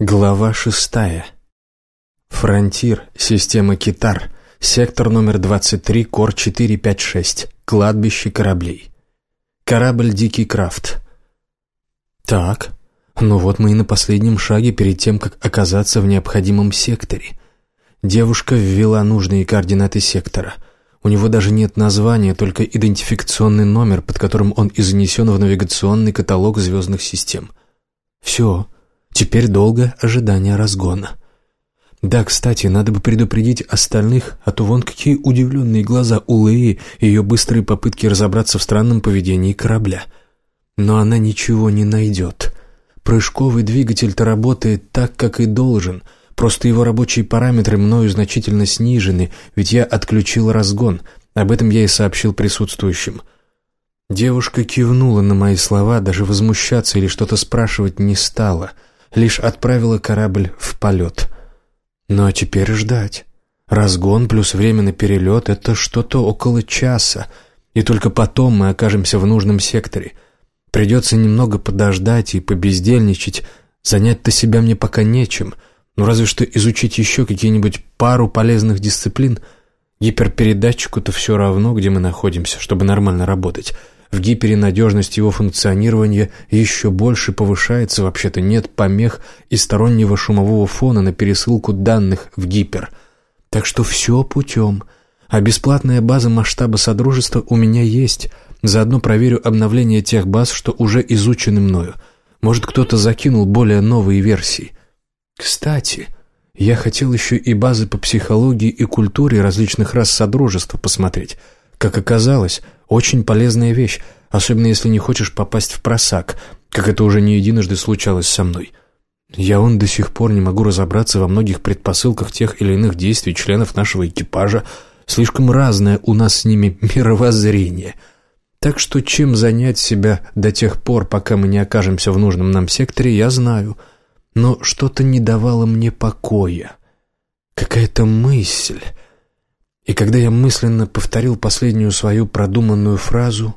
Глава шестая. Фронтир, система Китар, сектор номер 23, кор 456, кладбище кораблей. Корабль «Дикий Крафт». Так, ну вот мы и на последнем шаге перед тем, как оказаться в необходимом секторе. Девушка ввела нужные координаты сектора. У него даже нет названия, только идентификационный номер, под которым он и занесен в навигационный каталог звездных систем. Все. Теперь долгое ожидание разгона. Да, кстати, надо бы предупредить остальных, а то вон какие удивленные глаза у Леи и ее быстрые попытки разобраться в странном поведении корабля. Но она ничего не найдет. Прыжковый двигатель-то работает так, как и должен, просто его рабочие параметры мною значительно снижены, ведь я отключил разгон, об этом я и сообщил присутствующим. Девушка кивнула на мои слова, даже возмущаться или что-то спрашивать не стала — лишь отправила корабль в полет. Ну а теперь ждать. Разгон плюс время на перелет — это что-то около часа, и только потом мы окажемся в нужном секторе. Придется немного подождать и побездельничать, занять-то себя мне пока нечем, ну разве что изучить еще какие-нибудь пару полезных дисциплин. Гиперпередатчику-то все равно, где мы находимся, чтобы нормально работать — в гипере надежность его функционирования еще больше повышается, вообще-то нет помех и стороннего шумового фона на пересылку данных в гипер. Так что все путем. А бесплатная база масштаба Содружества у меня есть. Заодно проверю обновление тех баз, что уже изучены мною. Может, кто-то закинул более новые версии. Кстати, я хотел еще и базы по психологии и культуре различных рас Содружества посмотреть. Как оказалось, очень полезная вещь, особенно если не хочешь попасть в просак, как это уже не единожды случалось со мной. Я он до сих пор не могу разобраться во многих предпосылках тех или иных действий членов нашего экипажа. Слишком разное у нас с ними мировоззрение. Так что чем занять себя до тех пор, пока мы не окажемся в нужном нам секторе, я знаю. Но что-то не давало мне покоя. Какая-то мысль и когда я мысленно повторил последнюю свою продуманную фразу,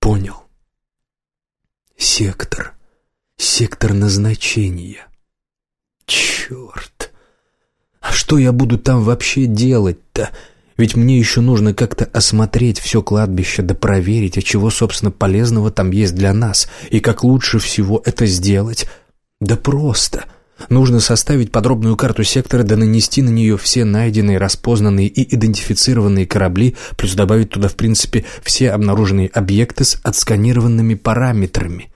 понял. Сектор. Сектор назначения. Черт! А что я буду там вообще делать-то? Ведь мне еще нужно как-то осмотреть все кладбище, да проверить, а чего, собственно, полезного там есть для нас, и как лучше всего это сделать. Да просто — Нужно составить подробную карту сектора, да нанести на нее все найденные, распознанные и идентифицированные корабли, плюс добавить туда, в принципе, все обнаруженные объекты с отсканированными параметрами.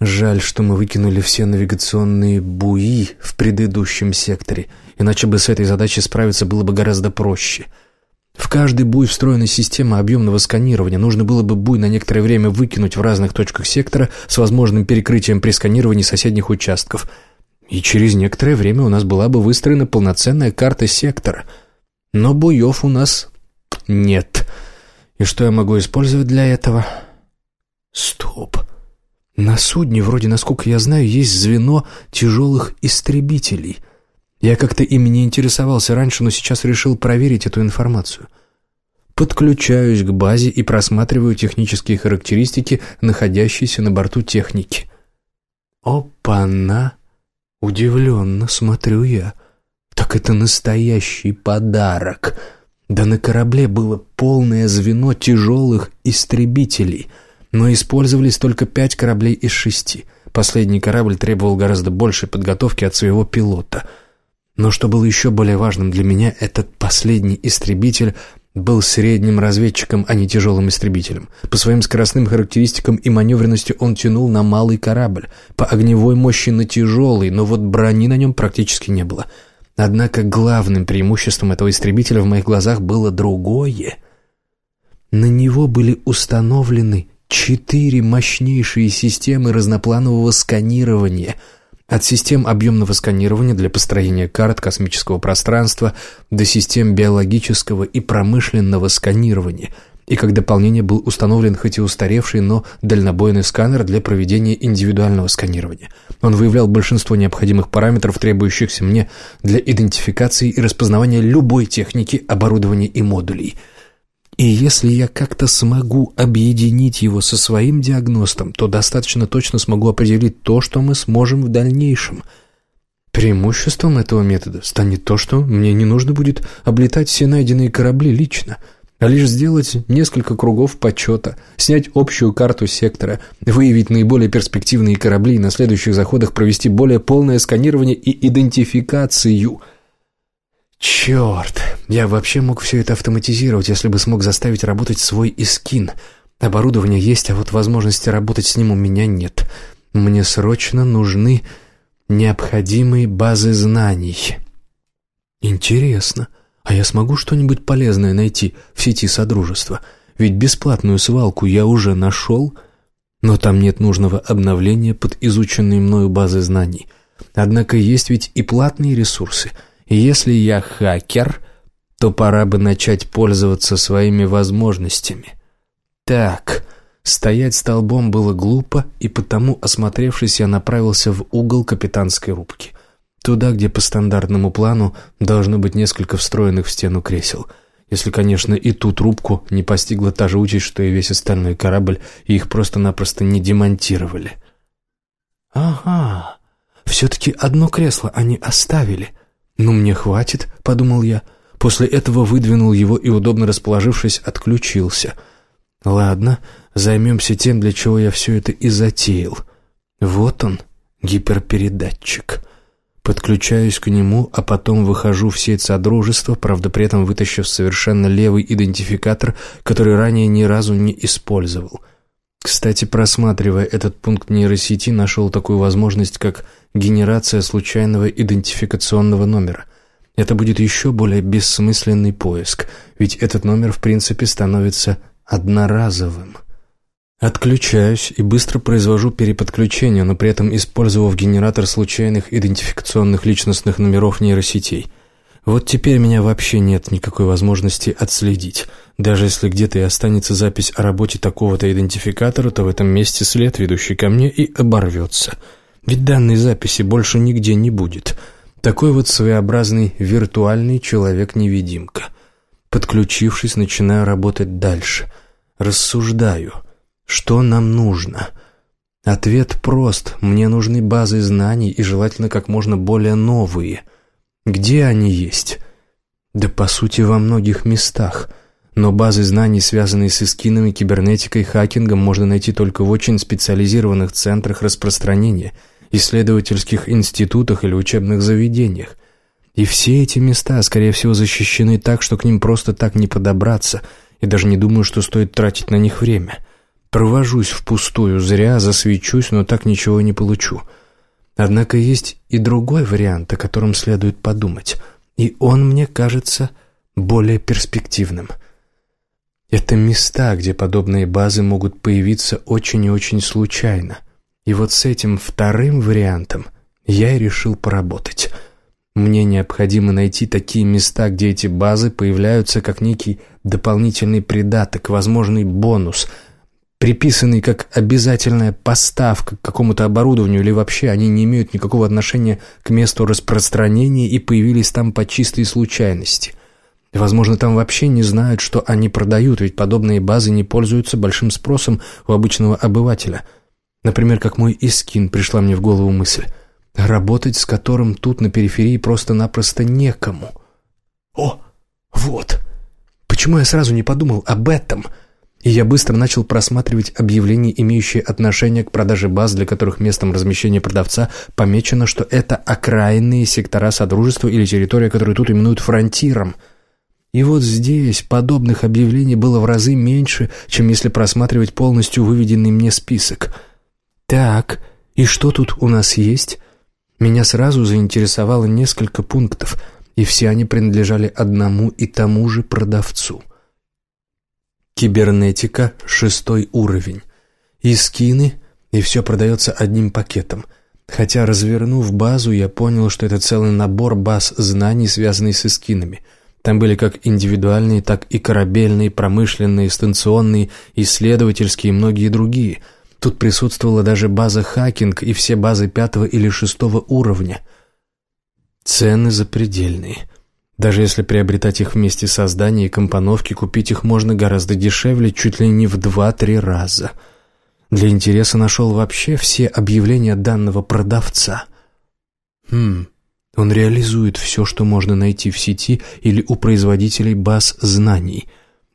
Жаль, что мы выкинули все навигационные буи в предыдущем секторе, иначе бы с этой задачей справиться было бы гораздо проще. В каждый буй встроена система объемного сканирования. Нужно было бы буй на некоторое время выкинуть в разных точках сектора с возможным перекрытием при сканировании соседних участков – и через некоторое время у нас была бы выстроена полноценная карта сектора. Но буев у нас нет. И что я могу использовать для этого? Стоп. На судне, вроде, насколько я знаю, есть звено тяжелых истребителей. Я как-то ими не интересовался раньше, но сейчас решил проверить эту информацию. Подключаюсь к базе и просматриваю технические характеристики, находящиеся на борту техники. Опа-на! Удивленно смотрю я. Так это настоящий подарок. Да на корабле было полное звено тяжелых истребителей, но использовались только пять кораблей из шести. Последний корабль требовал гораздо большей подготовки от своего пилота. Но что было еще более важным для меня, этот последний истребитель был средним разведчиком, а не тяжелым истребителем. По своим скоростным характеристикам и маневренности он тянул на малый корабль, по огневой мощи на тяжелый, но вот брони на нем практически не было. Однако главным преимуществом этого истребителя в моих глазах было другое. На него были установлены четыре мощнейшие системы разнопланового сканирования — от систем объемного сканирования для построения карт космического пространства до систем биологического и промышленного сканирования, и как дополнение был установлен хоть и устаревший, но дальнобойный сканер для проведения индивидуального сканирования. Он выявлял большинство необходимых параметров, требующихся мне для идентификации и распознавания любой техники, оборудования и модулей. И если я как-то смогу объединить его со своим диагностом, то достаточно точно смогу определить то, что мы сможем в дальнейшем. Преимуществом этого метода станет то, что мне не нужно будет облетать все найденные корабли лично, а лишь сделать несколько кругов почета, снять общую карту сектора, выявить наиболее перспективные корабли и на следующих заходах провести более полное сканирование и идентификацию – Черт, я вообще мог все это автоматизировать, если бы смог заставить работать свой искин. Оборудование есть, а вот возможности работать с ним у меня нет. Мне срочно нужны необходимые базы знаний. Интересно, а я смогу что-нибудь полезное найти в сети Содружества? Ведь бесплатную свалку я уже нашел, но там нет нужного обновления под изученные мною базы знаний. Однако есть ведь и платные ресурсы — если я хакер, то пора бы начать пользоваться своими возможностями. Так, стоять столбом было глупо, и потому, осмотревшись, я направился в угол капитанской рубки. Туда, где по стандартному плану должно быть несколько встроенных в стену кресел. Если, конечно, и ту трубку не постигла та же участь, что и весь остальной корабль, и их просто-напросто не демонтировали. «Ага, все-таки одно кресло они оставили», «Ну, мне хватит», — подумал я. После этого выдвинул его и, удобно расположившись, отключился. «Ладно, займемся тем, для чего я все это и затеял. Вот он, гиперпередатчик». Подключаюсь к нему, а потом выхожу в сеть Содружества, правда, при этом вытащив совершенно левый идентификатор, который ранее ни разу не использовал. Кстати, просматривая этот пункт нейросети, нашел такую возможность, как генерация случайного идентификационного номера. Это будет еще более бессмысленный поиск, ведь этот номер в принципе становится одноразовым. Отключаюсь и быстро произвожу переподключение, но при этом использовав генератор случайных идентификационных личностных номеров нейросетей. Вот теперь меня вообще нет никакой возможности отследить. Даже если где-то и останется запись о работе такого-то идентификатора, то в этом месте след, ведущий ко мне, и оборвется – ведь данной записи больше нигде не будет. Такой вот своеобразный виртуальный человек-невидимка. Подключившись, начинаю работать дальше. Рассуждаю. Что нам нужно? Ответ прост. Мне нужны базы знаний и желательно как можно более новые. Где они есть? Да по сути во многих местах – но базы знаний, связанные с эскинами, кибернетикой, хакингом, можно найти только в очень специализированных центрах распространения – исследовательских институтах или учебных заведениях. И все эти места, скорее всего, защищены так, что к ним просто так не подобраться, и даже не думаю, что стоит тратить на них время. Провожусь впустую, зря засвечусь, но так ничего не получу. Однако есть и другой вариант, о котором следует подумать, и он мне кажется более перспективным. Это места, где подобные базы могут появиться очень и очень случайно – и вот с этим вторым вариантом я и решил поработать. Мне необходимо найти такие места, где эти базы появляются как некий дополнительный придаток, возможный бонус, приписанный как обязательная поставка к какому-то оборудованию или вообще они не имеют никакого отношения к месту распространения и появились там по чистой случайности. Возможно, там вообще не знают, что они продают, ведь подобные базы не пользуются большим спросом у обычного обывателя – Например, как мой Искин пришла мне в голову мысль, работать с которым тут на периферии просто-напросто некому. О, вот! Почему я сразу не подумал об этом? И я быстро начал просматривать объявления, имеющие отношение к продаже баз, для которых местом размещения продавца помечено, что это окраинные сектора Содружества или территория, которую тут именуют фронтиром – и вот здесь подобных объявлений было в разы меньше, чем если просматривать полностью выведенный мне список. «Так, и что тут у нас есть?» Меня сразу заинтересовало несколько пунктов, и все они принадлежали одному и тому же продавцу. Кибернетика — шестой уровень. И скины, и все продается одним пакетом. Хотя, развернув базу, я понял, что это целый набор баз знаний, связанный с эскинами. Там были как индивидуальные, так и корабельные, промышленные, станционные, исследовательские и многие другие — Тут присутствовала даже база хакинг и все базы пятого или шестого уровня. Цены запредельные. Даже если приобретать их вместе создания и компоновки, купить их можно гораздо дешевле, чуть ли не в два-три раза. Для интереса нашел вообще все объявления данного продавца. Хм, он реализует все, что можно найти в сети или у производителей баз знаний.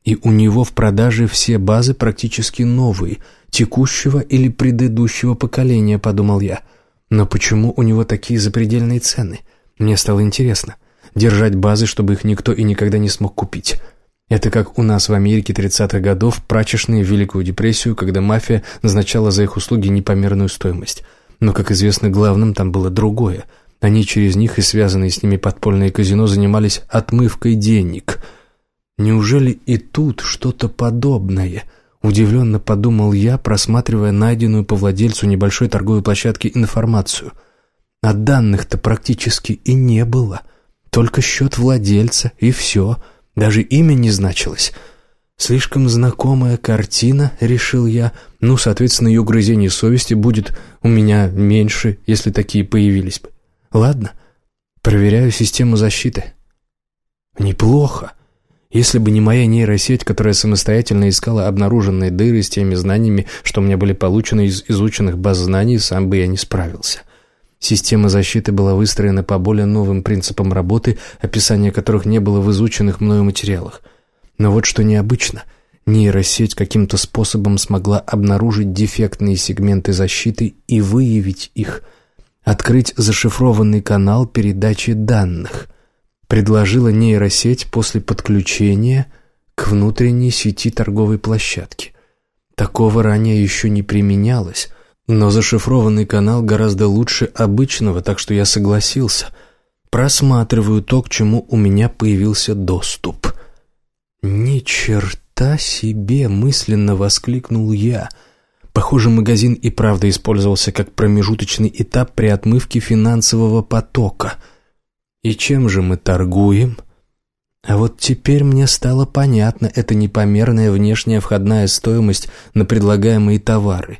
И у него в продаже все базы практически новые, текущего или предыдущего поколения, подумал я. Но почему у него такие запредельные цены? Мне стало интересно. Держать базы, чтобы их никто и никогда не смог купить. Это как у нас в Америке 30-х годов прачечные в Великую депрессию, когда мафия назначала за их услуги непомерную стоимость. Но, как известно, главным там было другое – они через них и связанные с ними подпольные казино занимались отмывкой денег. Неужели и тут что-то подобное? Удивленно подумал я, просматривая найденную по владельцу небольшой торговой площадки информацию. А данных-то практически и не было. Только счет владельца, и все. Даже имя не значилось. Слишком знакомая картина, решил я. Ну, соответственно, ее грызение совести будет у меня меньше, если такие появились бы. Ладно, проверяю систему защиты. Неплохо. Если бы не моя нейросеть, которая самостоятельно искала обнаруженные дыры с теми знаниями, что мне были получены из изученных баз знаний, сам бы я не справился. Система защиты была выстроена по более новым принципам работы, описания которых не было в изученных мною материалах. Но вот что необычно — Нейросеть каким-то способом смогла обнаружить дефектные сегменты защиты и выявить их – открыть зашифрованный канал передачи данных. Предложила нейросеть после подключения к внутренней сети торговой площадки. Такого ранее еще не применялось, но зашифрованный канал гораздо лучше обычного, так что я согласился. Просматриваю то, к чему у меня появился доступ. «Ни черта себе!» — мысленно воскликнул я — Похоже, магазин и правда использовался как промежуточный этап при отмывке финансового потока. И чем же мы торгуем? А вот теперь мне стало понятно эта непомерная внешняя входная стоимость на предлагаемые товары.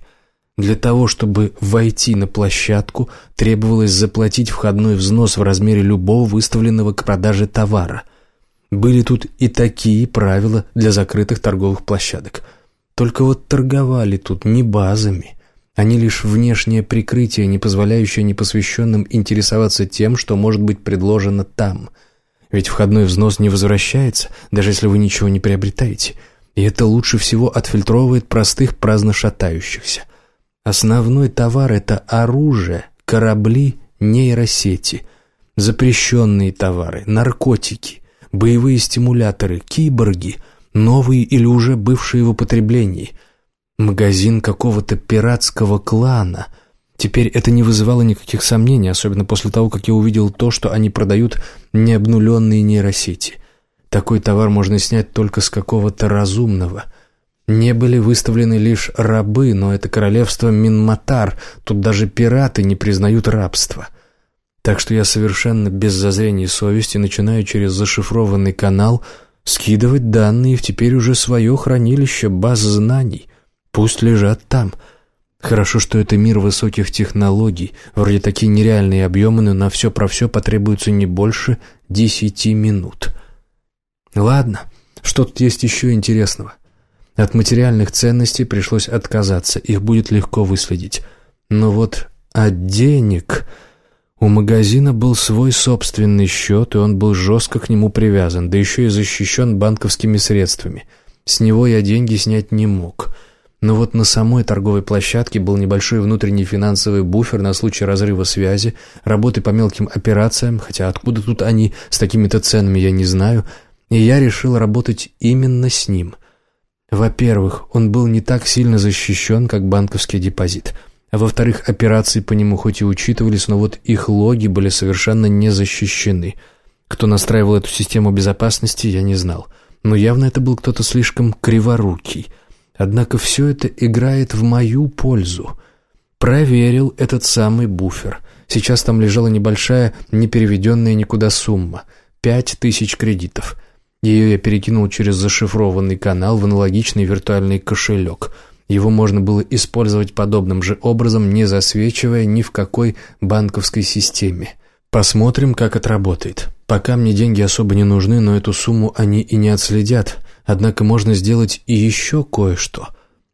Для того, чтобы войти на площадку, требовалось заплатить входной взнос в размере любого выставленного к продаже товара. Были тут и такие правила для закрытых торговых площадок – только вот торговали тут не базами. Они лишь внешнее прикрытие, не позволяющее непосвященным интересоваться тем, что может быть предложено там. Ведь входной взнос не возвращается, даже если вы ничего не приобретаете. И это лучше всего отфильтровывает простых праздно шатающихся. Основной товар – это оружие, корабли, нейросети, запрещенные товары, наркотики, боевые стимуляторы, киборги – новые или уже бывшие в употреблении. Магазин какого-то пиратского клана. Теперь это не вызывало никаких сомнений, особенно после того, как я увидел то, что они продают необнуленные нейросети. Такой товар можно снять только с какого-то разумного. Не были выставлены лишь рабы, но это королевство Минматар, тут даже пираты не признают рабства. Так что я совершенно без зазрения совести начинаю через зашифрованный канал – скидывать данные в теперь уже свое хранилище баз знаний. Пусть лежат там. Хорошо, что это мир высоких технологий. Вроде такие нереальные объемы, но на все про все потребуется не больше десяти минут. Ладно, что тут есть еще интересного? От материальных ценностей пришлось отказаться, их будет легко выследить. Но вот от денег... У магазина был свой собственный счет, и он был жестко к нему привязан, да еще и защищен банковскими средствами. С него я деньги снять не мог. Но вот на самой торговой площадке был небольшой внутренний финансовый буфер на случай разрыва связи, работы по мелким операциям, хотя откуда тут они с такими-то ценами я не знаю, и я решил работать именно с ним. Во-первых, он был не так сильно защищен, как банковский депозит – а во-вторых, операции по нему хоть и учитывались, но вот их логи были совершенно не защищены. Кто настраивал эту систему безопасности, я не знал. Но явно это был кто-то слишком криворукий. Однако все это играет в мою пользу. Проверил этот самый буфер. Сейчас там лежала небольшая, не переведенная никуда сумма. Пять тысяч кредитов. Ее я перекинул через зашифрованный канал в аналогичный виртуальный кошелек – его можно было использовать подобным же образом, не засвечивая ни в какой банковской системе. Посмотрим, как это работает. Пока мне деньги особо не нужны, но эту сумму они и не отследят. Однако можно сделать и еще кое-что.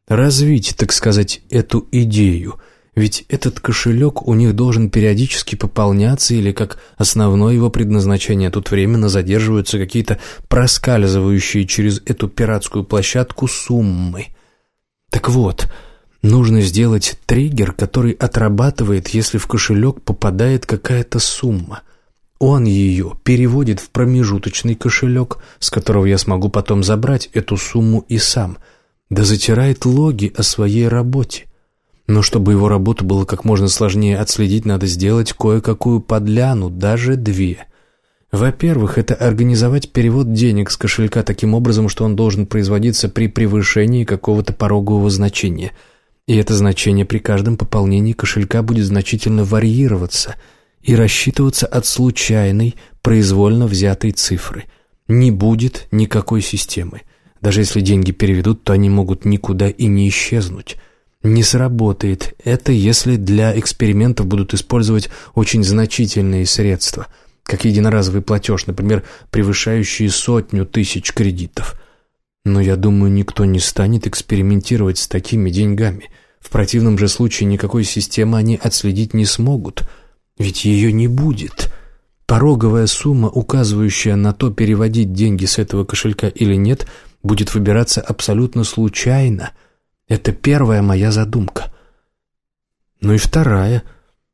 Развить, так сказать, эту идею. Ведь этот кошелек у них должен периодически пополняться или как основное его предназначение. Тут временно задерживаются какие-то проскальзывающие через эту пиратскую площадку суммы. Так вот, нужно сделать триггер, который отрабатывает, если в кошелек попадает какая-то сумма – он ее переводит в промежуточный кошелек, с которого я смогу потом забрать эту сумму и сам, да затирает логи о своей работе. Но чтобы его работу было как можно сложнее отследить, надо сделать кое-какую подляну, даже две. Во-первых, это организовать перевод денег с кошелька таким образом, что он должен производиться при превышении какого-то порогового значения. И это значение при каждом пополнении кошелька будет значительно варьироваться – и рассчитываться от случайной, произвольно взятой цифры. Не будет никакой системы. Даже если деньги переведут, то они могут никуда и не исчезнуть. Не сработает это, если для экспериментов будут использовать очень значительные средства, как единоразовый платеж, например, превышающий сотню тысяч кредитов. Но я думаю, никто не станет экспериментировать с такими деньгами. В противном же случае никакой системы они отследить не смогут – ведь ее не будет. Пороговая сумма, указывающая на то, переводить деньги с этого кошелька или нет, будет выбираться абсолютно случайно. Это первая моя задумка. Ну и вторая,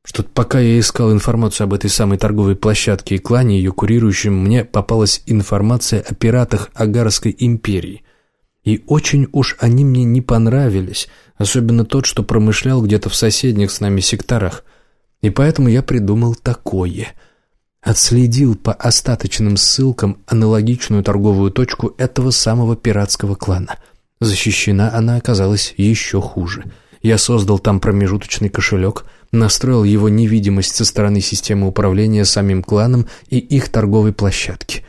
что пока я искал информацию об этой самой торговой площадке и клане, ее курирующем, мне попалась информация о пиратах Агарской империи. И очень уж они мне не понравились, особенно тот, что промышлял где-то в соседних с нами секторах – и поэтому я придумал такое. Отследил по остаточным ссылкам аналогичную торговую точку этого самого пиратского клана. Защищена она оказалась еще хуже. Я создал там промежуточный кошелек, настроил его невидимость со стороны системы управления самим кланом и их торговой площадки.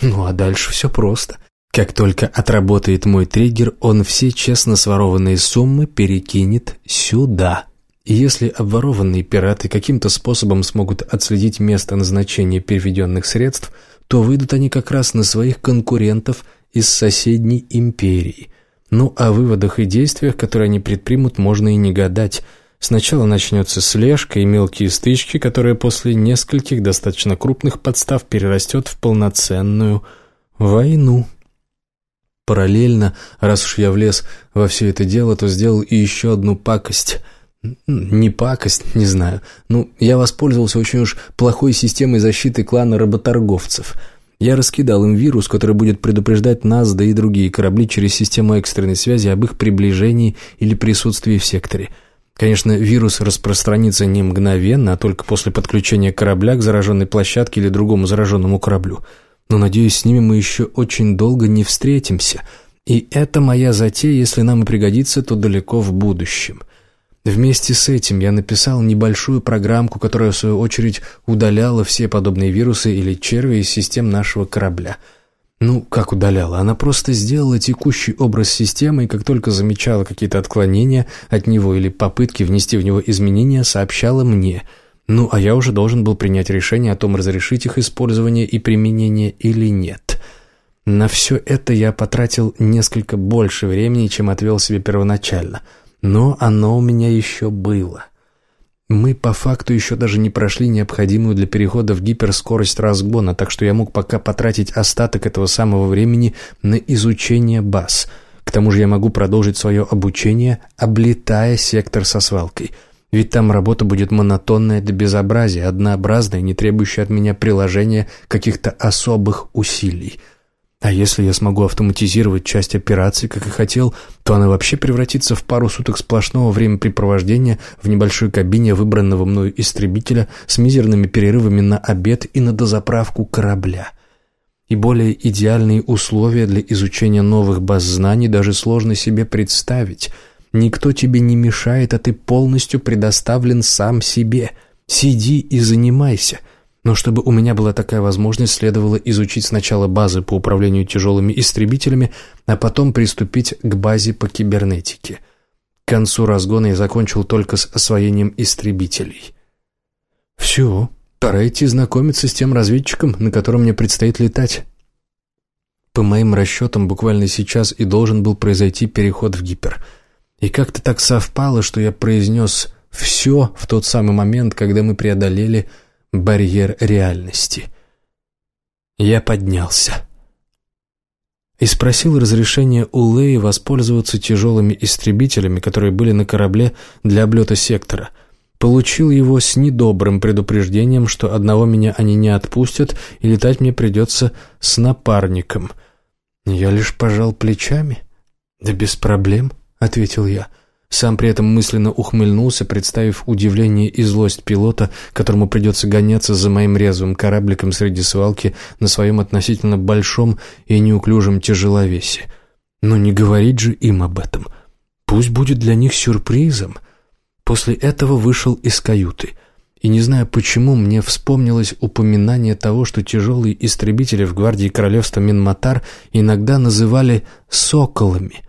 Ну а дальше все просто. Как только отработает мой триггер, он все честно сворованные суммы перекинет сюда. И если обворованные пираты каким-то способом смогут отследить место назначения переведенных средств, то выйдут они как раз на своих конкурентов из соседней империи. Ну, о выводах и действиях, которые они предпримут, можно и не гадать. Сначала начнется слежка и мелкие стычки, которая после нескольких достаточно крупных подстав перерастет в полноценную войну. Параллельно, раз уж я влез во все это дело, то сделал и еще одну пакость – не пакость, не знаю. Ну, я воспользовался очень уж плохой системой защиты клана работорговцев. Я раскидал им вирус, который будет предупреждать нас, да и другие корабли через систему экстренной связи об их приближении или присутствии в секторе. Конечно, вирус распространится не мгновенно, а только после подключения корабля к зараженной площадке или другому зараженному кораблю. Но, надеюсь, с ними мы еще очень долго не встретимся. И это моя затея, если нам и пригодится, то далеко в будущем. Вместе с этим я написал небольшую программку, которая, в свою очередь, удаляла все подобные вирусы или черви из систем нашего корабля. Ну, как удаляла? Она просто сделала текущий образ системы, и как только замечала какие-то отклонения от него или попытки внести в него изменения, сообщала мне. Ну, а я уже должен был принять решение о том, разрешить их использование и применение или нет. На все это я потратил несколько больше времени, чем отвел себе первоначально – но оно у меня еще было. Мы по факту еще даже не прошли необходимую для перехода в гиперскорость разгона, так что я мог пока потратить остаток этого самого времени на изучение баз. К тому же я могу продолжить свое обучение, облетая сектор со свалкой. Ведь там работа будет монотонная до безобразия, однообразная, не требующая от меня приложения каких-то особых усилий – а если я смогу автоматизировать часть операций, как и хотел, то она вообще превратится в пару суток сплошного времяпрепровождения в небольшой кабине выбранного мною истребителя с мизерными перерывами на обед и на дозаправку корабля. И более идеальные условия для изучения новых баз знаний даже сложно себе представить. Никто тебе не мешает, а ты полностью предоставлен сам себе. Сиди и занимайся – но чтобы у меня была такая возможность, следовало изучить сначала базы по управлению тяжелыми истребителями, а потом приступить к базе по кибернетике. К концу разгона я закончил только с освоением истребителей. Все, Пора идти знакомиться с тем разведчиком, на котором мне предстоит летать. По моим расчетам, буквально сейчас и должен был произойти переход в гипер. И как-то так совпало, что я произнес «все» в тот самый момент, когда мы преодолели барьер реальности. Я поднялся и спросил разрешения у Леи воспользоваться тяжелыми истребителями, которые были на корабле для облета сектора. Получил его с недобрым предупреждением, что одного меня они не отпустят, и летать мне придется с напарником. Я лишь пожал плечами. «Да без проблем», — ответил я. Сам при этом мысленно ухмыльнулся, представив удивление и злость пилота, которому придется гоняться за моим резвым корабликом среди свалки на своем относительно большом и неуклюжем тяжеловесе. Но не говорить же им об этом. Пусть будет для них сюрпризом. После этого вышел из каюты. И не знаю почему, мне вспомнилось упоминание того, что тяжелые истребители в гвардии королевства Минматар иногда называли «соколами».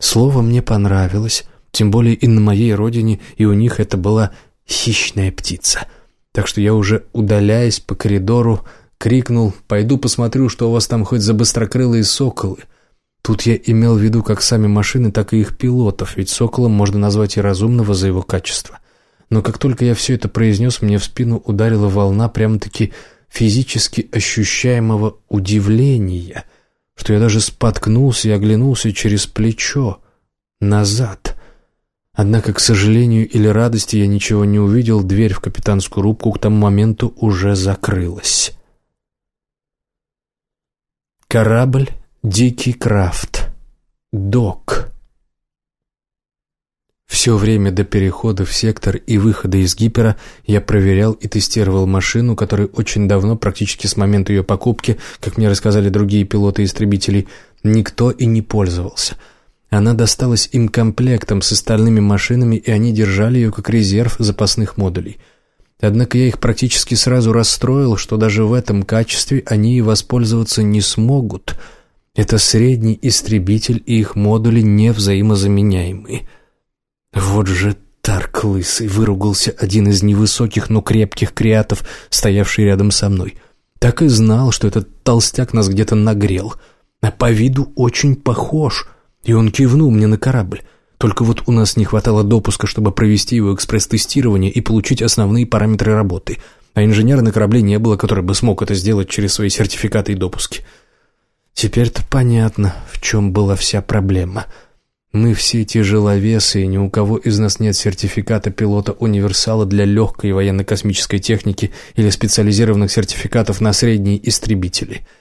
Слово мне понравилось — тем более и на моей родине, и у них это была хищная птица. Так что я уже, удаляясь по коридору, крикнул «Пойду посмотрю, что у вас там хоть за быстрокрылые соколы». Тут я имел в виду как сами машины, так и их пилотов, ведь соколом можно назвать и разумного за его качество. Но как только я все это произнес, мне в спину ударила волна прямо-таки физически ощущаемого удивления, что я даже споткнулся и оглянулся через плечо, назад. Однако, к сожалению или радости, я ничего не увидел, дверь в капитанскую рубку к тому моменту уже закрылась. Корабль «Дикий Крафт». Док. Все время до перехода в сектор и выхода из гипера я проверял и тестировал машину, которой очень давно, практически с момента ее покупки, как мне рассказали другие пилоты истребителей, никто и не пользовался – она досталась им комплектом с остальными машинами, и они держали ее как резерв запасных модулей. Однако я их практически сразу расстроил, что даже в этом качестве они и воспользоваться не смогут. Это средний истребитель, и их модули не взаимозаменяемы. Вот же Тарк лысый, выругался один из невысоких, но крепких креатов, стоявший рядом со мной. Так и знал, что этот толстяк нас где-то нагрел. А по виду очень похож — и он кивнул мне на корабль. Только вот у нас не хватало допуска, чтобы провести его экспресс-тестирование и получить основные параметры работы. А инженера на корабле не было, который бы смог это сделать через свои сертификаты и допуски. Теперь-то понятно, в чем была вся проблема. Мы все тяжеловесы, и ни у кого из нас нет сертификата пилота-универсала для легкой военно-космической техники или специализированных сертификатов на средние истребители —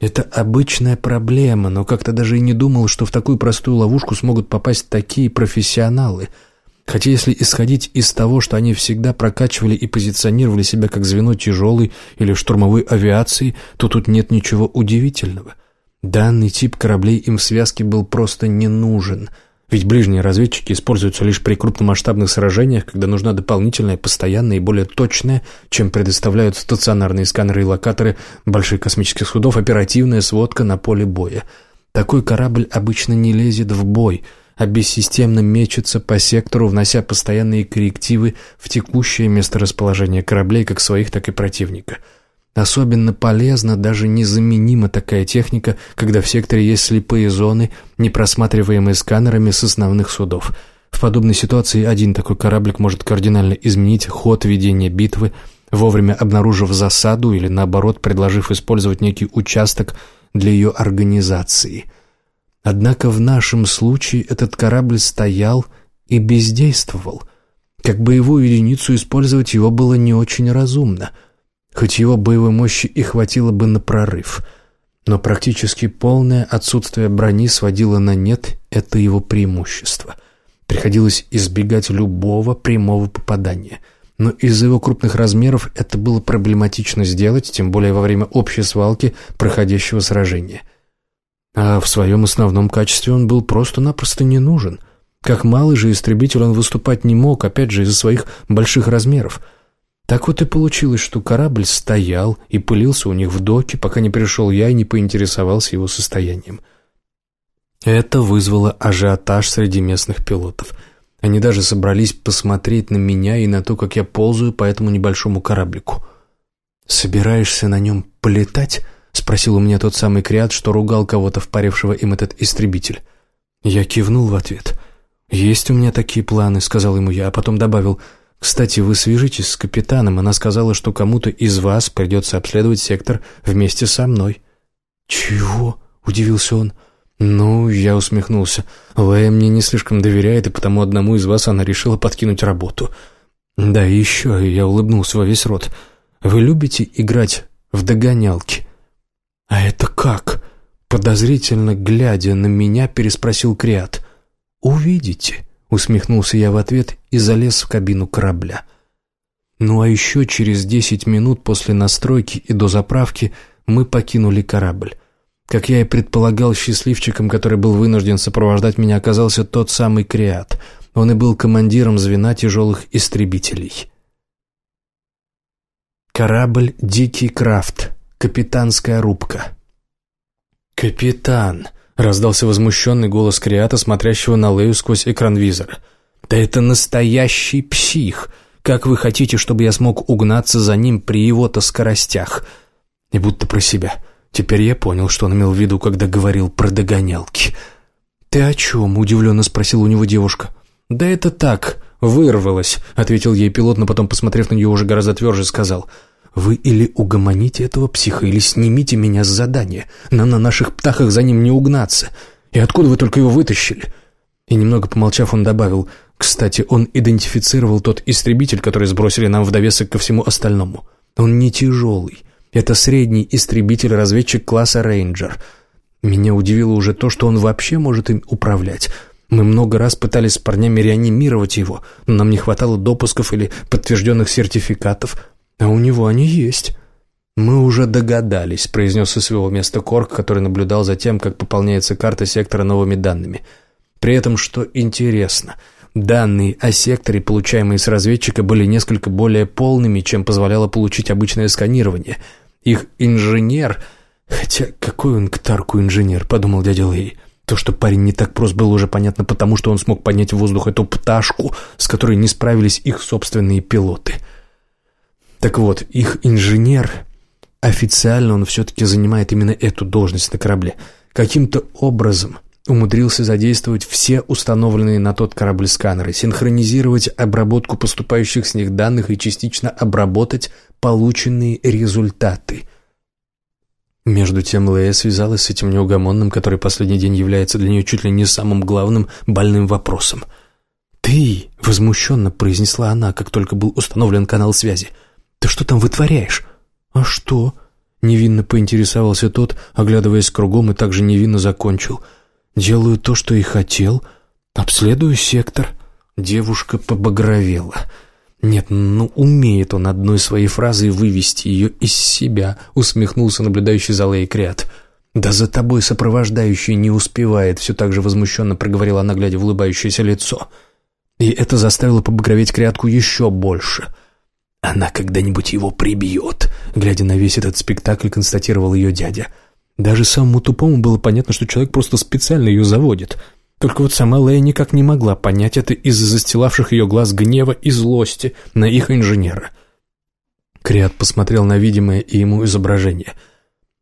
это обычная проблема, но как-то даже и не думал, что в такую простую ловушку смогут попасть такие профессионалы. Хотя если исходить из того, что они всегда прокачивали и позиционировали себя как звено тяжелой или штурмовой авиации, то тут нет ничего удивительного. Данный тип кораблей им в связке был просто не нужен – ведь ближние разведчики используются лишь при крупномасштабных сражениях, когда нужна дополнительная, постоянная и более точная, чем предоставляют стационарные сканеры и локаторы больших космических судов, оперативная сводка на поле боя. Такой корабль обычно не лезет в бой, а бессистемно мечется по сектору, внося постоянные коррективы в текущее месторасположение кораблей как своих, так и противника – Особенно полезна, даже незаменима такая техника, когда в секторе есть слепые зоны, не просматриваемые сканерами с основных судов. В подобной ситуации один такой кораблик может кардинально изменить ход ведения битвы, вовремя обнаружив засаду или, наоборот, предложив использовать некий участок для ее организации. Однако в нашем случае этот корабль стоял и бездействовал. Как боевую единицу использовать его было не очень разумно – хоть его боевой мощи и хватило бы на прорыв. Но практически полное отсутствие брони сводило на нет это его преимущество. Приходилось избегать любого прямого попадания. Но из-за его крупных размеров это было проблематично сделать, тем более во время общей свалки проходящего сражения. А в своем основном качестве он был просто-напросто не нужен. Как малый же истребитель он выступать не мог, опять же из-за своих больших размеров – так вот и получилось, что корабль стоял и пылился у них в доке, пока не пришел я и не поинтересовался его состоянием. Это вызвало ажиотаж среди местных пилотов. Они даже собрались посмотреть на меня и на то, как я ползаю по этому небольшому кораблику. «Собираешься на нем полетать?» — спросил у меня тот самый креат, что ругал кого-то, впарившего им этот истребитель. Я кивнул в ответ. «Есть у меня такие планы», — сказал ему я, а потом добавил, «Кстати, вы свяжитесь с капитаном, она сказала, что кому-то из вас придется обследовать сектор вместе со мной». «Чего?» — удивился он. «Ну, я усмехнулся. Лэя мне не слишком доверяет, и потому одному из вас она решила подкинуть работу. Да, и еще, я улыбнулся во весь рот. Вы любите играть в догонялки?» «А это как?» Подозрительно глядя на меня, переспросил Криат. «Увидите», — усмехнулся я в ответ и залез в кабину корабля. Ну а еще через десять минут после настройки и до заправки мы покинули корабль. Как я и предполагал, счастливчиком, который был вынужден сопровождать меня, оказался тот самый Криат. Он и был командиром звена тяжелых истребителей. Корабль «Дикий Крафт», капитанская рубка. «Капитан!» — раздался возмущенный голос Криата, смотрящего на Лею сквозь экран визора. «Да это настоящий псих! Как вы хотите, чтобы я смог угнаться за ним при его-то скоростях?» И будто про себя — Теперь я понял, что он имел в виду, когда говорил про догонялки. «Ты о чем?» — удивленно спросила у него девушка. «Да это так, вырвалось», — ответил ей пилот, но потом, посмотрев на нее уже гораздо тверже, сказал. «Вы или угомоните этого психа, или снимите меня с задания. Нам на наших птахах за ним не угнаться. И откуда вы только его вытащили?» И немного помолчав, он добавил, «Кстати, он идентифицировал тот истребитель, который сбросили нам в довесок ко всему остальному. Он не тяжелый, это средний истребитель-разведчик класса «Рейнджер». Меня удивило уже то, что он вообще может им управлять. Мы много раз пытались с парнями реанимировать его, но нам не хватало допусков или подтвержденных сертификатов, а у него они есть. «Мы уже догадались», — произнес со своего места Корк, который наблюдал за тем, как пополняется карта сектора новыми данными. При этом, что интересно — Данные о секторе, получаемые с разведчика, были несколько более полными, чем позволяло получить обычное сканирование. Их инженер... Хотя какой он к Тарку инженер, подумал дядя Лей. То, что парень не так прост, было уже понятно потому, что он смог поднять в воздух эту пташку, с которой не справились их собственные пилоты. Так вот, их инженер... Официально он все-таки занимает именно эту должность на корабле. Каким-то образом умудрился задействовать все установленные на тот корабль сканеры, синхронизировать обработку поступающих с них данных и частично обработать полученные результаты. Между тем Лея связалась с этим неугомонным, который последний день является для нее чуть ли не самым главным больным вопросом. «Ты!» — возмущенно произнесла она, как только был установлен канал связи. «Ты что там вытворяешь?» «А что?» — невинно поинтересовался тот, оглядываясь кругом и также невинно закончил — Делаю то, что и хотел. Обследую сектор. Девушка побагровела. Нет, ну умеет он одной своей фразой вывести ее из себя, усмехнулся наблюдающий за Лей Криат. «Да за тобой сопровождающий не успевает», — все так же возмущенно проговорила она, глядя в улыбающееся лицо. И это заставило побагроветь Крятку еще больше. «Она когда-нибудь его прибьет», — глядя на весь этот спектакль, констатировал ее дядя. Даже самому тупому было понятно, что человек просто специально ее заводит. Только вот сама Лея никак не могла понять это из-за застилавших ее глаз гнева и злости на их инженера. Криат посмотрел на видимое и ему изображение.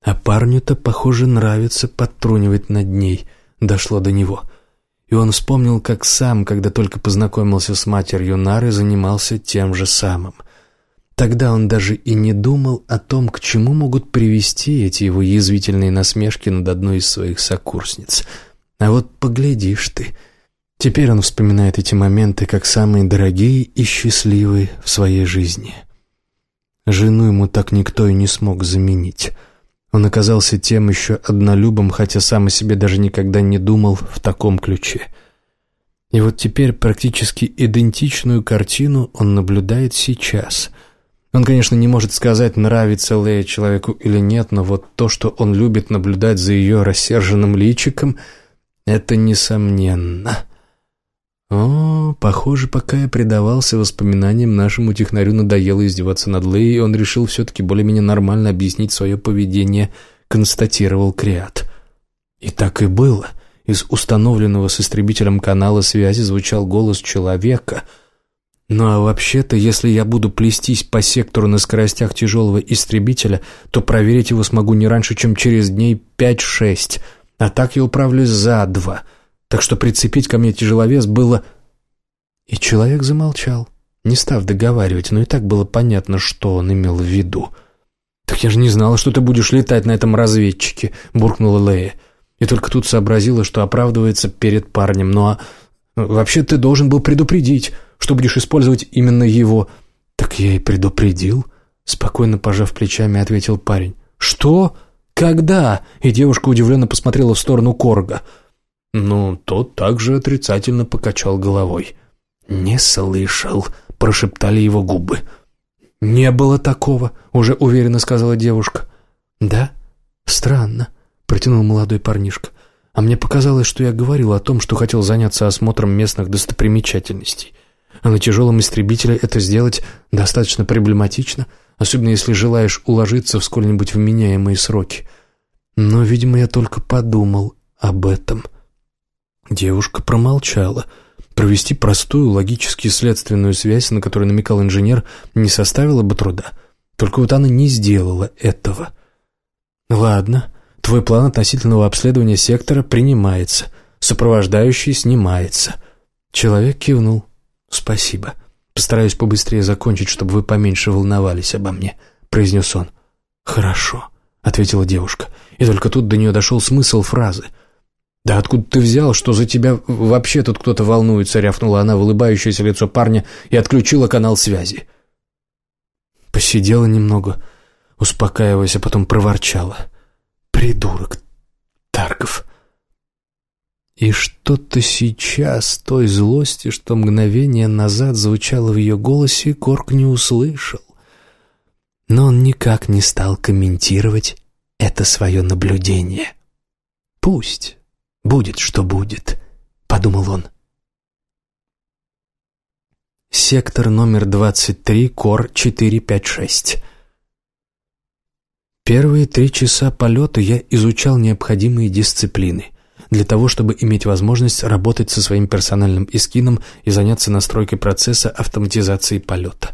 А парню-то, похоже, нравится подтрунивать над ней. Дошло до него. И он вспомнил, как сам, когда только познакомился с матерью Нары, занимался тем же самым. Тогда он даже и не думал о том, к чему могут привести эти его язвительные насмешки над одной из своих сокурсниц. А вот поглядишь ты. Теперь он вспоминает эти моменты как самые дорогие и счастливые в своей жизни. Жену ему так никто и не смог заменить. Он оказался тем еще однолюбом, хотя сам о себе даже никогда не думал в таком ключе. И вот теперь практически идентичную картину он наблюдает сейчас — он, конечно, не может сказать, нравится Лея человеку или нет, но вот то, что он любит наблюдать за ее рассерженным личиком, это несомненно. О, похоже, пока я предавался воспоминаниям, нашему технарю надоело издеваться над Леей, и он решил все-таки более-менее нормально объяснить свое поведение, констатировал Криат. И так и было. Из установленного с истребителем канала связи звучал голос человека — Ну а вообще-то, если я буду плестись по сектору на скоростях тяжелого истребителя, то проверить его смогу не раньше, чем через дней пять-шесть, а так я управлюсь за два. Так что прицепить ко мне тяжеловес было... И человек замолчал, не став договаривать, но и так было понятно, что он имел в виду. «Так я же не знала, что ты будешь летать на этом разведчике», — буркнула Лея. И только тут сообразила, что оправдывается перед парнем. «Ну а вообще ты должен был предупредить» что будешь использовать именно его». «Так я и предупредил», — спокойно пожав плечами, ответил парень. «Что? Когда?» И девушка удивленно посмотрела в сторону Корга. Ну, тот также отрицательно покачал головой. «Не слышал», — прошептали его губы. «Не было такого», — уже уверенно сказала девушка. «Да? Странно», — протянул молодой парнишка. «А мне показалось, что я говорил о том, что хотел заняться осмотром местных достопримечательностей а на тяжелом истребителе это сделать достаточно проблематично, особенно если желаешь уложиться в сколь-нибудь вменяемые сроки. Но, видимо, я только подумал об этом. Девушка промолчала. Провести простую логически следственную связь, на которую намекал инженер, не составило бы труда. Только вот она не сделала этого. «Ладно, твой план относительного обследования сектора принимается, сопровождающий снимается». Человек кивнул. «Спасибо. Постараюсь побыстрее закончить, чтобы вы поменьше волновались обо мне», — произнес он. «Хорошо», — ответила девушка. И только тут до нее дошел смысл фразы. «Да откуда ты взял, что за тебя вообще тут кто-то волнуется?» — рявкнула она в улыбающееся лицо парня и отключила канал связи. Посидела немного, успокаиваясь, а потом проворчала. «Придурок, Тарков!» И что-то сейчас, той злости, что мгновение назад звучало в ее голосе, Корк не услышал. Но он никак не стал комментировать это свое наблюдение. «Пусть будет, что будет», — подумал он. Сектор номер 23, Кор 456. Первые три часа полета я изучал необходимые дисциплины для того, чтобы иметь возможность работать со своим персональным эскином и заняться настройкой процесса автоматизации полета.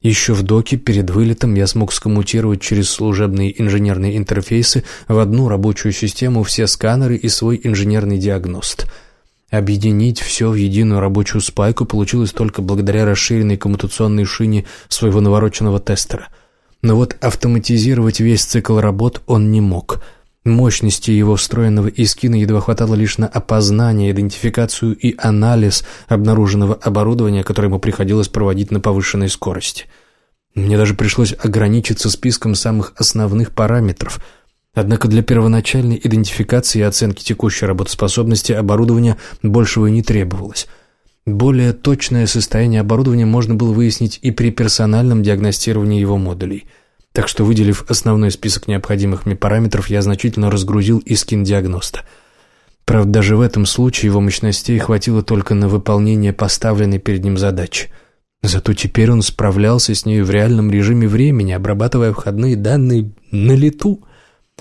Еще в доке перед вылетом я смог скоммутировать через служебные инженерные интерфейсы в одну рабочую систему все сканеры и свой инженерный диагност. Объединить все в единую рабочую спайку получилось только благодаря расширенной коммутационной шине своего навороченного тестера. Но вот автоматизировать весь цикл работ он не мог – Мощности его встроенного искина едва хватало лишь на опознание, идентификацию и анализ обнаруженного оборудования, которое ему приходилось проводить на повышенной скорости. Мне даже пришлось ограничиться списком самых основных параметров. Однако для первоначальной идентификации и оценки текущей работоспособности оборудования большего и не требовалось. Более точное состояние оборудования можно было выяснить и при персональном диагностировании его модулей – так что, выделив основной список необходимых мне параметров, я значительно разгрузил искин диагноста. Правда, даже в этом случае его мощностей хватило только на выполнение поставленной перед ним задачи. Зато теперь он справлялся с ней в реальном режиме времени, обрабатывая входные данные на лету.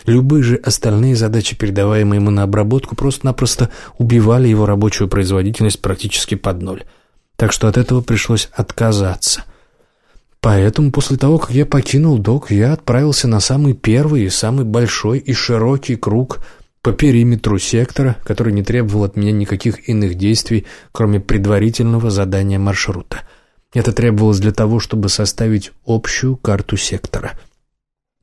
Любые же остальные задачи, передаваемые ему на обработку, просто-напросто убивали его рабочую производительность практически под ноль. Так что от этого пришлось отказаться – Поэтому после того, как я покинул док, я отправился на самый первый и самый большой и широкий круг по периметру сектора, который не требовал от меня никаких иных действий, кроме предварительного задания маршрута. Это требовалось для того, чтобы составить общую карту сектора.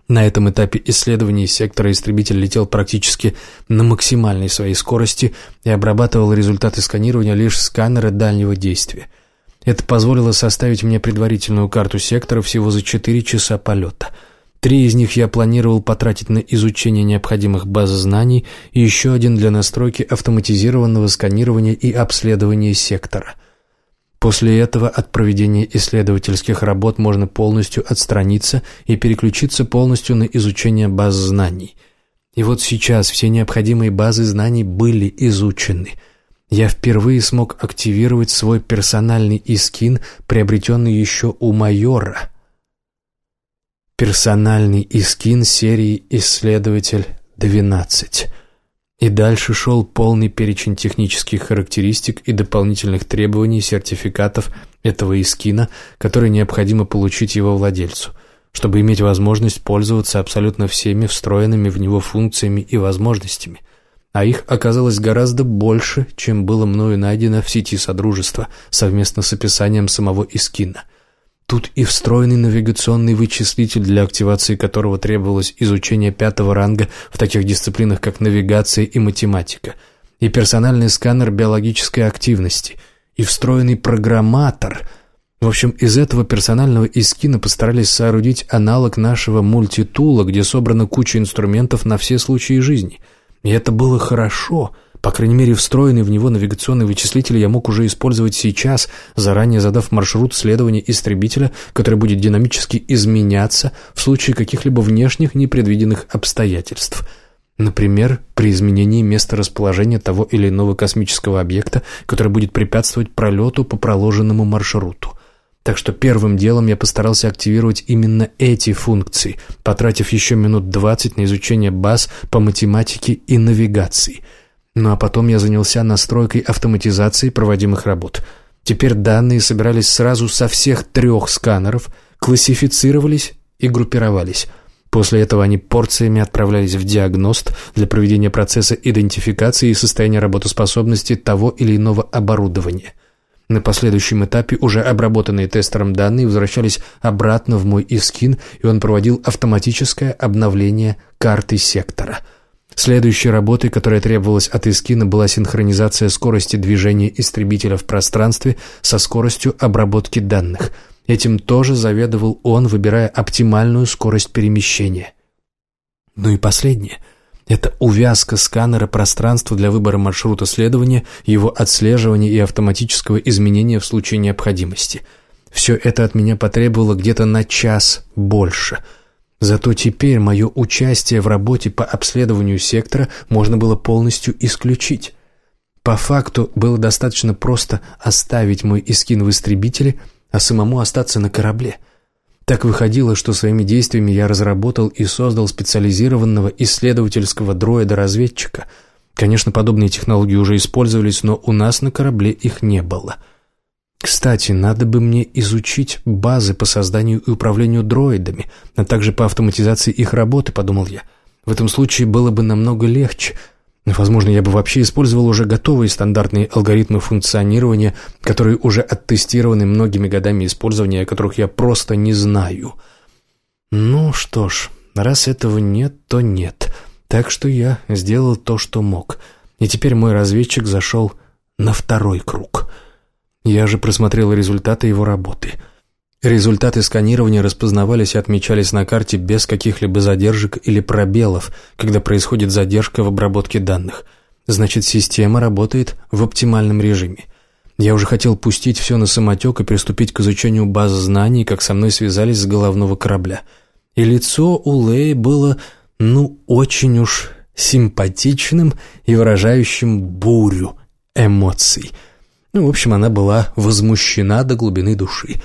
На этом этапе исследования сектора истребитель летел практически на максимальной своей скорости и обрабатывал результаты сканирования лишь сканеры дальнего действия – это позволило составить мне предварительную карту сектора всего за 4 часа полета. Три из них я планировал потратить на изучение необходимых баз знаний и еще один для настройки автоматизированного сканирования и обследования сектора. После этого от проведения исследовательских работ можно полностью отстраниться и переключиться полностью на изучение баз знаний. И вот сейчас все необходимые базы знаний были изучены – я впервые смог активировать свой персональный искин, приобретенный еще у майора. Персональный искин серии «Исследователь 12». И дальше шел полный перечень технических характеристик и дополнительных требований, сертификатов этого искина, который необходимо получить его владельцу, чтобы иметь возможность пользоваться абсолютно всеми встроенными в него функциями и возможностями. А их оказалось гораздо больше, чем было мною найдено в сети Содружества совместно с описанием самого искина – Тут и встроенный навигационный вычислитель, для активации которого требовалось изучение пятого ранга в таких дисциплинах, как навигация и математика, и персональный сканер биологической активности, и встроенный программатор. В общем, из этого персонального искина постарались соорудить аналог нашего мультитула, где собрана куча инструментов на все случаи жизни. И это было хорошо — по крайней мере, встроенный в него навигационный вычислитель я мог уже использовать сейчас, заранее задав маршрут следования истребителя, который будет динамически изменяться в случае каких-либо внешних непредвиденных обстоятельств. Например, при изменении места расположения того или иного космического объекта, который будет препятствовать пролету по проложенному маршруту. Так что первым делом я постарался активировать именно эти функции, потратив еще минут 20 на изучение баз по математике и навигации – ну а потом я занялся настройкой автоматизации проводимых работ. Теперь данные собирались сразу со всех трех сканеров, классифицировались и группировались. После этого они порциями отправлялись в диагност для проведения процесса идентификации и состояния работоспособности того или иного оборудования. На последующем этапе уже обработанные тестером данные возвращались обратно в мой искин, и он проводил автоматическое обновление карты сектора – Следующей работой, которая требовалась от Искина, была синхронизация скорости движения истребителя в пространстве со скоростью обработки данных. Этим тоже заведовал он, выбирая оптимальную скорость перемещения. Ну и последнее – это увязка сканера пространства для выбора маршрута следования, его отслеживания и автоматического изменения в случае необходимости. Все это от меня потребовало где-то на час больше – Зато теперь мое участие в работе по обследованию сектора можно было полностью исключить. По факту было достаточно просто оставить мой искин в истребителе, а самому остаться на корабле. Так выходило, что своими действиями я разработал и создал специализированного исследовательского дроида-разведчика. Конечно, подобные технологии уже использовались, но у нас на корабле их не было – кстати, надо бы мне изучить базы по созданию и управлению дроидами, а также по автоматизации их работы, подумал я. В этом случае было бы намного легче. Возможно, я бы вообще использовал уже готовые стандартные алгоритмы функционирования, которые уже оттестированы многими годами использования, о которых я просто не знаю. Ну что ж, раз этого нет, то нет. Так что я сделал то, что мог. И теперь мой разведчик зашел на второй круг — я же просмотрел результаты его работы. Результаты сканирования распознавались и отмечались на карте без каких-либо задержек или пробелов, когда происходит задержка в обработке данных. Значит, система работает в оптимальном режиме. Я уже хотел пустить все на самотек и приступить к изучению баз знаний, как со мной связались с головного корабля. И лицо у Лэй было, ну, очень уж симпатичным и выражающим бурю эмоций – ну, в общем, она была возмущена до глубины души.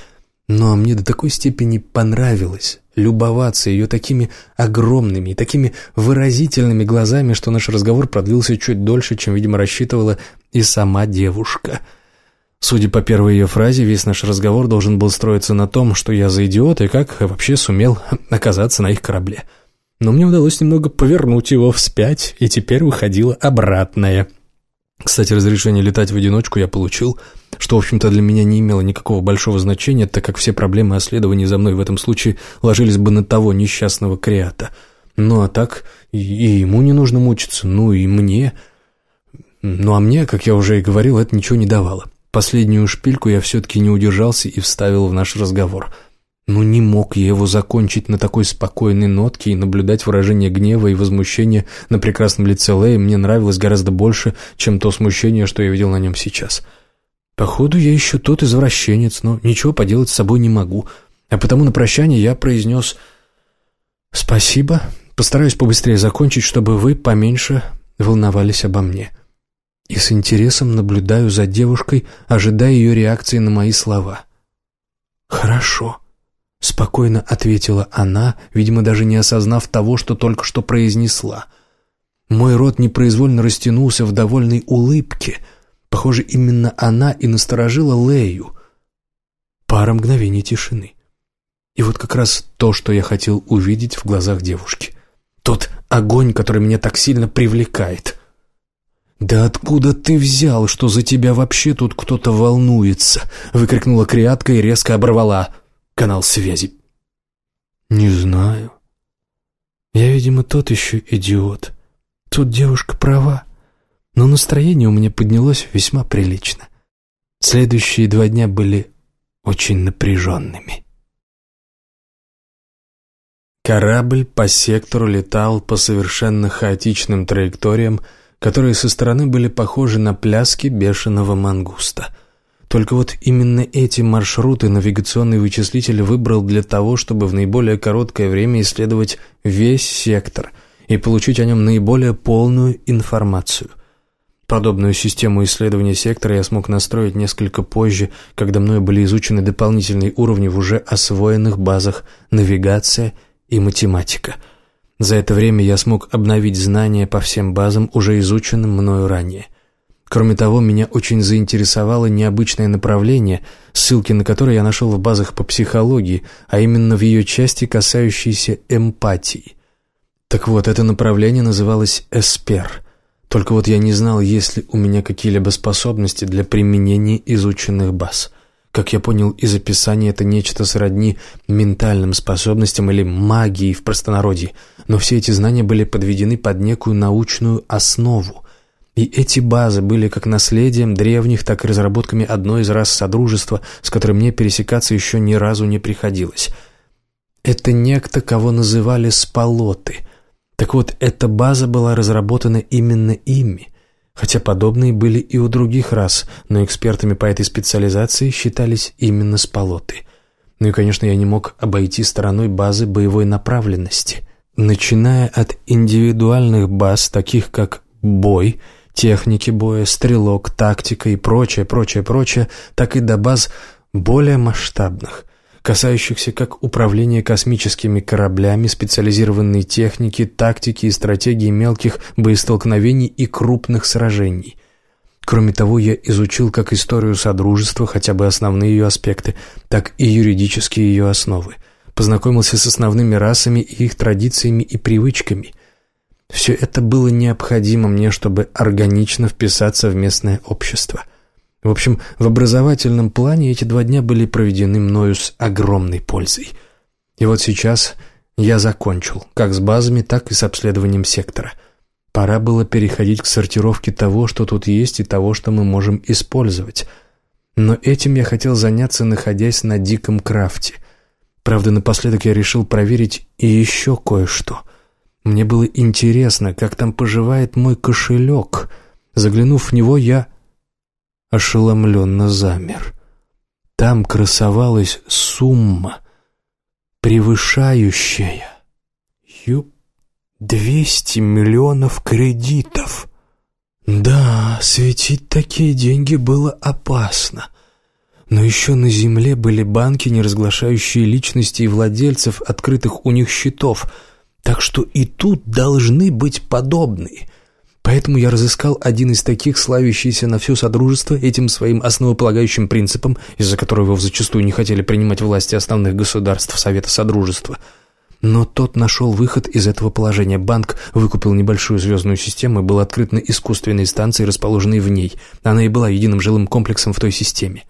Но мне до такой степени понравилось любоваться ее такими огромными и такими выразительными глазами, что наш разговор продлился чуть дольше, чем, видимо, рассчитывала и сама девушка. Судя по первой ее фразе, весь наш разговор должен был строиться на том, что я за идиот и как вообще сумел оказаться на их корабле. Но мне удалось немного повернуть его вспять, и теперь выходило обратное – кстати, разрешение летать в одиночку я получил, что, в общем-то, для меня не имело никакого большого значения, так как все проблемы о за мной в этом случае ложились бы на того несчастного креата. Ну, а так и ему не нужно мучиться, ну и мне. Ну, а мне, как я уже и говорил, это ничего не давало. Последнюю шпильку я все-таки не удержался и вставил в наш разговор – но не мог я его закончить на такой спокойной нотке, и наблюдать выражение гнева и возмущения на прекрасном лице Леи мне нравилось гораздо больше, чем то смущение, что я видел на нем сейчас. Походу, я еще тот извращенец, но ничего поделать с собой не могу. А потому на прощание я произнес «Спасибо, постараюсь побыстрее закончить, чтобы вы поменьше волновались обо мне». И с интересом наблюдаю за девушкой, ожидая ее реакции на мои слова. «Хорошо». — спокойно ответила она, видимо, даже не осознав того, что только что произнесла. Мой рот непроизвольно растянулся в довольной улыбке. Похоже, именно она и насторожила Лею. пара мгновений тишины. И вот как раз то, что я хотел увидеть в глазах девушки. Тот огонь, который меня так сильно привлекает. «Да откуда ты взял, что за тебя вообще тут кто-то волнуется?» — выкрикнула креатка и резко оборвала канал связи. «Не знаю. Я, видимо, тот еще идиот. Тут девушка права, но настроение у меня поднялось весьма прилично. Следующие два дня были очень напряженными». Корабль по сектору летал по совершенно хаотичным траекториям, которые со стороны были похожи на пляски бешеного мангуста. Только вот именно эти маршруты навигационный вычислитель выбрал для того, чтобы в наиболее короткое время исследовать весь сектор и получить о нем наиболее полную информацию. Подобную систему исследования сектора я смог настроить несколько позже, когда мною были изучены дополнительные уровни в уже освоенных базах навигация и математика – за это время я смог обновить знания по всем базам, уже изученным мною ранее. Кроме того, меня очень заинтересовало необычное направление, ссылки на которое я нашел в базах по психологии, а именно в ее части, касающейся эмпатии. Так вот, это направление называлось «эспер». Только вот я не знал, есть ли у меня какие-либо способности для применения изученных баз – как я понял из описания, это нечто сродни ментальным способностям или магии в простонародье, но все эти знания были подведены под некую научную основу. И эти базы были как наследием древних, так и разработками одной из рас Содружества, с которой мне пересекаться еще ни разу не приходилось. Это некто, кого называли Спалоты. Так вот, эта база была разработана именно ими – хотя подобные были и у других рас, но экспертами по этой специализации считались именно сполоты. Ну и, конечно, я не мог обойти стороной базы боевой направленности. Начиная от индивидуальных баз, таких как бой, техники боя, стрелок, тактика и прочее, прочее, прочее, так и до баз более масштабных, касающихся как управления космическими кораблями, специализированной техники, тактики и стратегии мелких боестолкновений и крупных сражений. Кроме того, я изучил как историю Содружества, хотя бы основные ее аспекты, так и юридические ее основы, познакомился с основными расами и их традициями и привычками. Все это было необходимо мне, чтобы органично вписаться в местное общество – в общем, в образовательном плане эти два дня были проведены мною с огромной пользой. И вот сейчас я закончил, как с базами, так и с обследованием сектора. Пора было переходить к сортировке того, что тут есть, и того, что мы можем использовать. Но этим я хотел заняться, находясь на диком крафте. Правда, напоследок я решил проверить и еще кое-что. Мне было интересно, как там поживает мой кошелек. Заглянув в него, я ошеломленно замер. Там красовалась сумма, превышающая ю, двести миллионов кредитов. Да, светить такие деньги было опасно. Но еще на земле были банки, не разглашающие личности и владельцев открытых у них счетов, так что и тут должны быть подобные – Поэтому я разыскал один из таких, славящийся на все Содружество этим своим основополагающим принципом, из-за которого зачастую не хотели принимать власти основных государств Совета Содружества. Но тот нашел выход из этого положения. Банк выкупил небольшую звездную систему и был открыт на искусственной станции, расположенной в ней. Она и была единым жилым комплексом в той системе.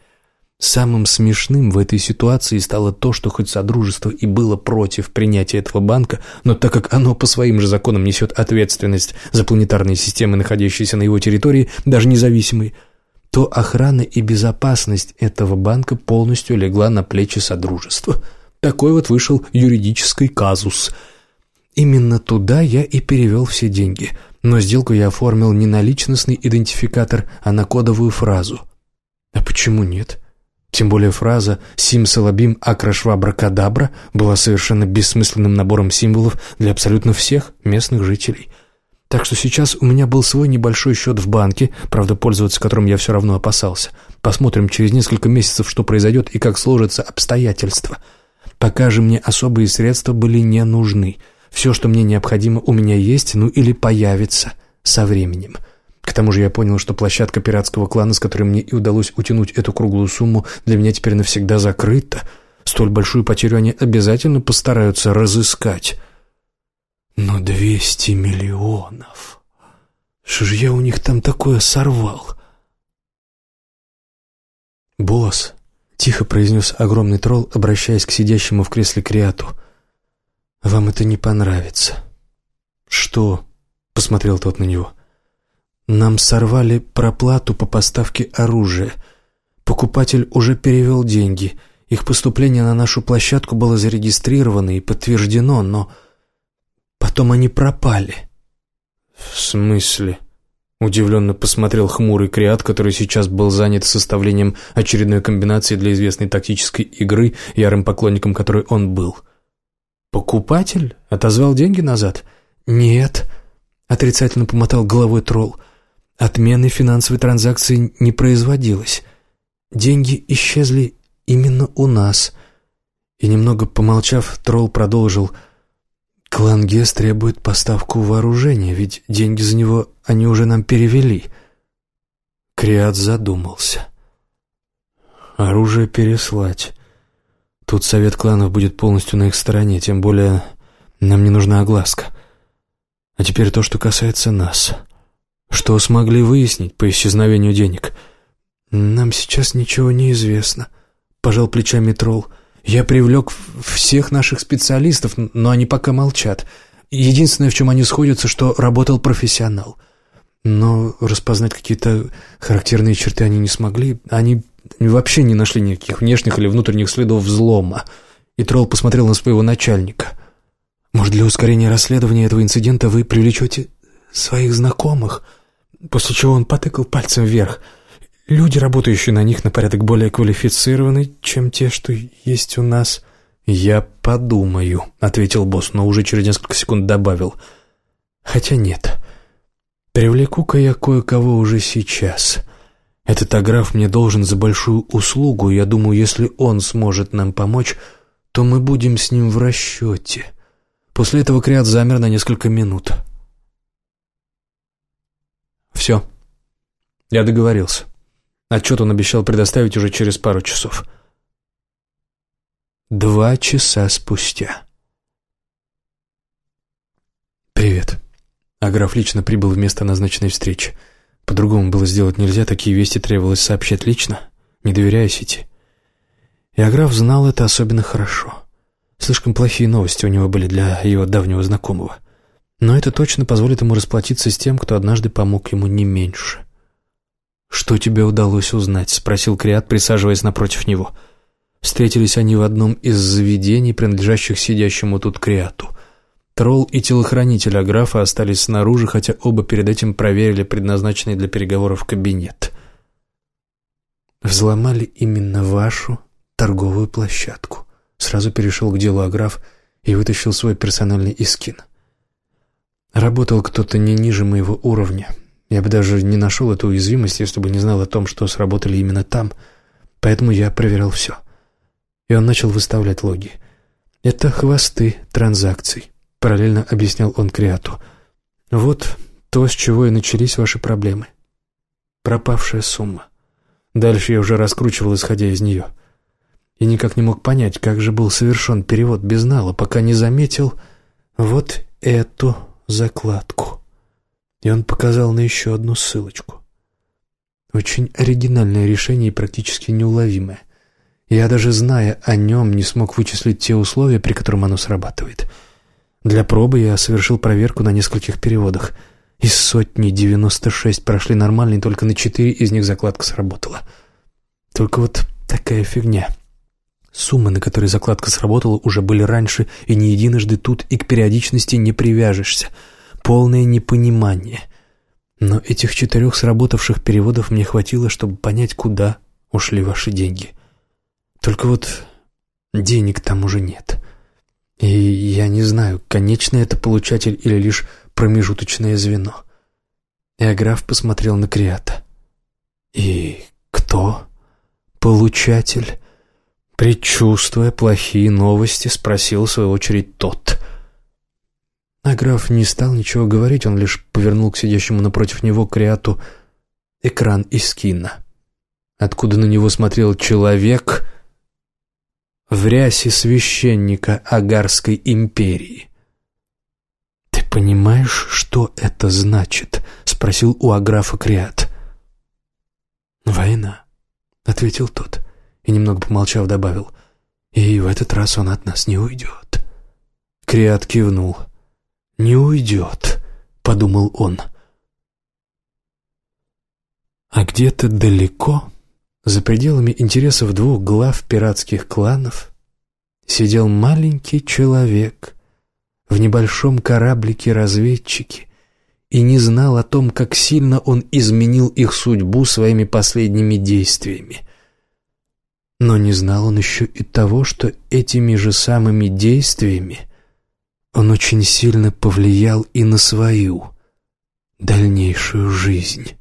Самым смешным в этой ситуации стало то, что хоть Содружество и было против принятия этого банка, но так как оно по своим же законам несет ответственность за планетарные системы, находящиеся на его территории, даже независимые, то охрана и безопасность этого банка полностью легла на плечи Содружества. Такой вот вышел юридический казус. Именно туда я и перевел все деньги, но сделку я оформил не на личностный идентификатор, а на кодовую фразу. А почему нет? — тем более фраза «Сим-салабим акрашвабракадабра» была совершенно бессмысленным набором символов для абсолютно всех местных жителей. Так что сейчас у меня был свой небольшой счет в банке, правда, пользоваться которым я все равно опасался. Посмотрим через несколько месяцев, что произойдет и как сложатся обстоятельства. Пока же мне особые средства были не нужны. Все, что мне необходимо, у меня есть, ну или появится со временем. К тому же я понял, что площадка пиратского клана, с которой мне и удалось утянуть эту круглую сумму, для меня теперь навсегда закрыта. Столь большую потерю они обязательно постараются разыскать. Но двести миллионов... Что же я у них там такое сорвал? «Босс», — тихо произнес огромный тролл, обращаясь к сидящему в кресле Криату, — «вам это не понравится». «Что?» — посмотрел тот на него. «Нам сорвали проплату по поставке оружия. Покупатель уже перевел деньги. Их поступление на нашу площадку было зарегистрировано и подтверждено, но потом они пропали». «В смысле?» Удивленно посмотрел хмурый креат, который сейчас был занят составлением очередной комбинации для известной тактической игры, ярым поклонником которой он был. «Покупатель? Отозвал деньги назад?» «Нет», — отрицательно помотал головой тролл. Отмены финансовой транзакции не производилось. Деньги исчезли именно у нас. И немного помолчав, тролл продолжил. «Клан Гес требует поставку вооружения, ведь деньги за него они уже нам перевели». Криат задумался. «Оружие переслать. Тут совет кланов будет полностью на их стороне, тем более нам не нужна огласка. А теперь то, что касается нас». Что смогли выяснить по исчезновению денег? Нам сейчас ничего не известно, пожал плечами тролл. Я привлек всех наших специалистов, но они пока молчат. Единственное, в чем они сходятся, что работал профессионал. Но распознать какие-то характерные черты они не смогли. Они вообще не нашли никаких внешних или внутренних следов взлома. И тролл посмотрел на своего начальника. «Может, для ускорения расследования этого инцидента вы привлечете своих знакомых?» После чего он потыкал пальцем вверх. Люди, работающие на них, на порядок более квалифицированы, чем те, что есть у нас. «Я подумаю», — ответил босс, но уже через несколько секунд добавил. «Хотя нет. Привлеку-ка я кое-кого уже сейчас. Этот аграф мне должен за большую услугу, я думаю, если он сможет нам помочь, то мы будем с ним в расчете». После этого Криат замер на несколько минут. Все. Я договорился. Отчет он обещал предоставить уже через пару часов. Два часа спустя. «Привет». Аграф лично прибыл в место назначенной встречи. По-другому было сделать нельзя, такие вести требовалось сообщать лично, не доверяя сети. И Аграф знал это особенно хорошо. Слишком плохие новости у него были для его давнего знакомого. Но это точно позволит ему расплатиться с тем, кто однажды помог ему не меньше. «Что тебе удалось узнать?» — спросил Криат, присаживаясь напротив него. Встретились они в одном из заведений, принадлежащих сидящему тут Криату. Тролл и телохранитель Аграфа остались снаружи, хотя оба перед этим проверили предназначенный для переговоров кабинет. «Взломали именно вашу торговую площадку», — сразу перешел к делу Аграф и вытащил свой персональный искин. Работал кто-то не ниже моего уровня. Я бы даже не нашел эту уязвимость, если бы не знал о том, что сработали именно там. Поэтому я проверял все. И он начал выставлять логи. «Это хвосты транзакций», — параллельно объяснял он Криату. «Вот то, с чего и начались ваши проблемы. Пропавшая сумма. Дальше я уже раскручивал, исходя из нее. И никак не мог понять, как же был совершен перевод без нала, пока не заметил вот эту закладку. И он показал на еще одну ссылочку. Очень оригинальное решение и практически неуловимое. Я даже зная о нем, не смог вычислить те условия, при котором оно срабатывает. Для пробы я совершил проверку на нескольких переводах. Из сотни девяносто шесть прошли нормально, и только на четыре из них закладка сработала. Только вот такая фигня. Суммы, на которые закладка сработала, уже были раньше и не единожды тут, и к периодичности не привяжешься. Полное непонимание. Но этих четырех сработавших переводов мне хватило, чтобы понять, куда ушли ваши деньги. Только вот денег там уже нет. И я не знаю, конечный это получатель или лишь промежуточное звено. Иограф посмотрел на Криата. «И кто получатель?» Предчувствуя плохие новости, спросил в свою очередь тот. А Иограф не стал ничего говорить, он лишь повернул к сидящему напротив него креату экран из кино, откуда на него смотрел человек в рясе священника Агарской империи. «Ты понимаешь, что это значит?» — спросил у Аграфа Креат. «Война», — ответил тот, и, немного помолчав, добавил, «и в этот раз он от нас не уйдет». Креат кивнул. «Не уйдет», — подумал он. А где-то далеко, за пределами интересов двух глав пиратских кланов, сидел маленький человек в небольшом кораблике-разведчике и не знал о том, как сильно он изменил их судьбу своими последними действиями. Но не знал он еще и того, что этими же самыми действиями он очень сильно повлиял и на свою дальнейшую жизнь.